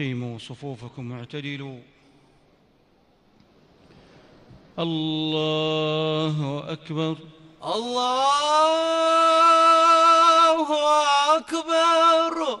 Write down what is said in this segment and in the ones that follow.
أقيموا صفوفكم واعتدلوا. الله أكبر. الله أكبر.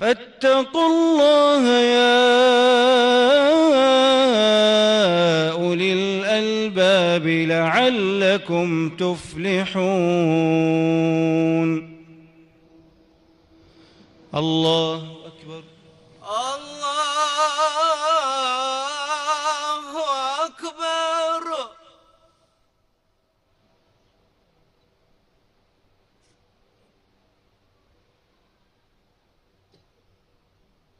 فاتقوا الله يا أولي الألباب لعلكم تفلحون. الله أكبر. الله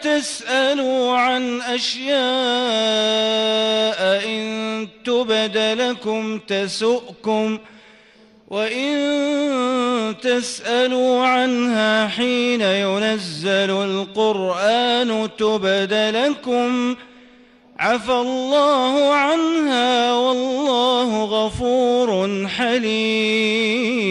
تسألوا عن أشياء إن تبد لكم تسؤكم وإن تسألوا عنها حين ينزل القرآن تبد لكم عفى الله عنها والله غفور حليم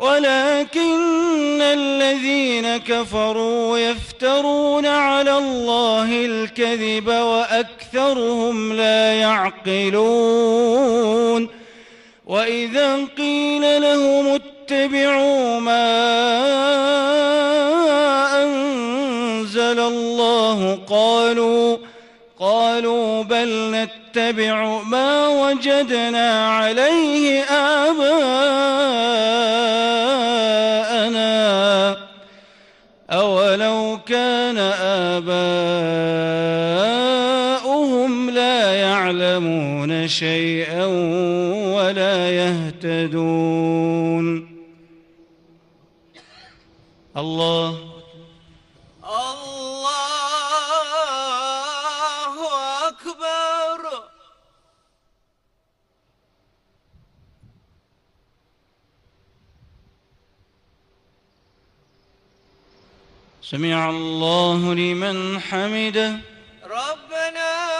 ولكن الذين كفروا يفترون على الله الكذب وأكثرهم لا يعقلون وإذا قيل لهم اتبعوا ما أنزل الله قالوا قالوا بل نتبع ما وجدنا عليه آباءنا شيئا ولا يهتدون. الله. الله أكبر. سمع الله لمن حمده. ربنا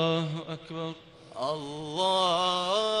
أكبر. الله